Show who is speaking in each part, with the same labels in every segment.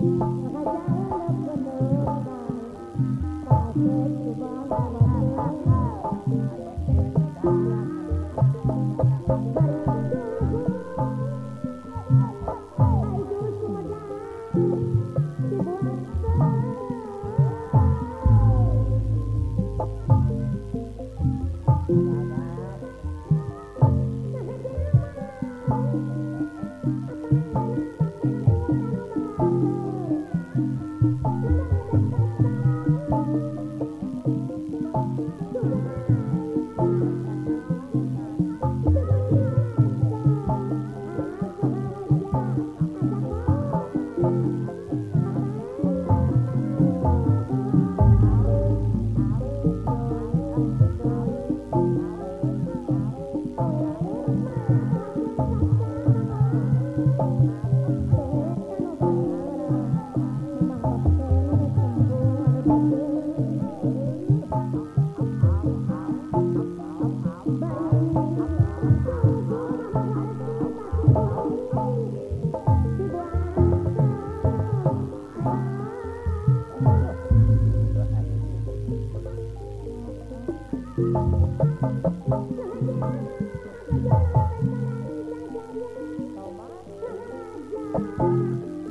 Speaker 1: đời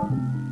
Speaker 1: đời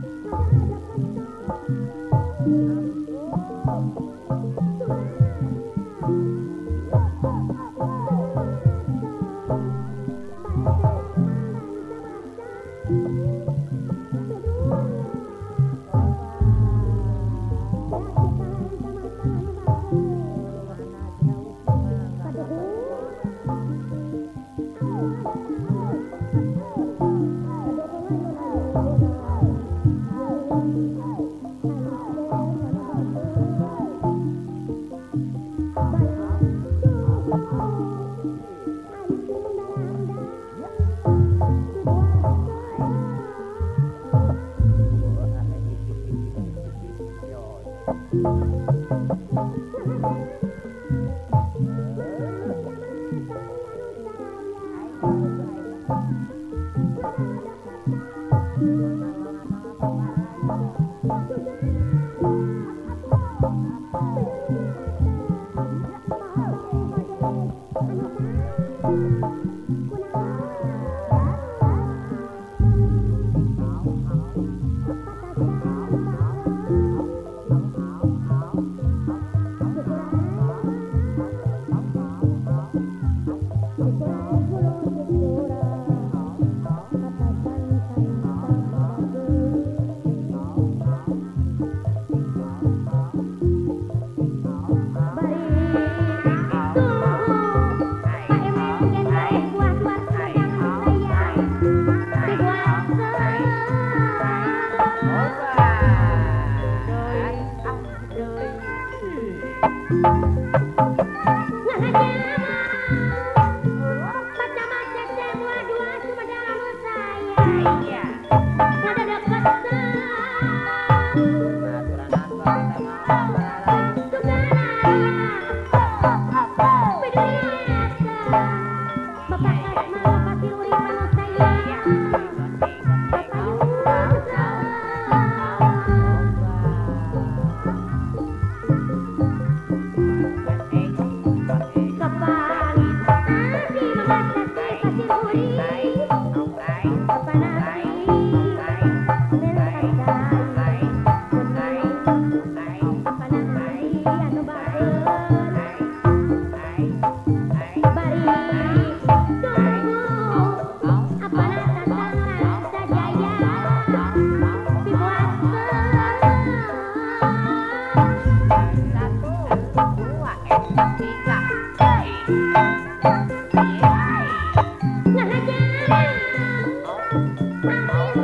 Speaker 1: Bye.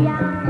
Speaker 1: 呀。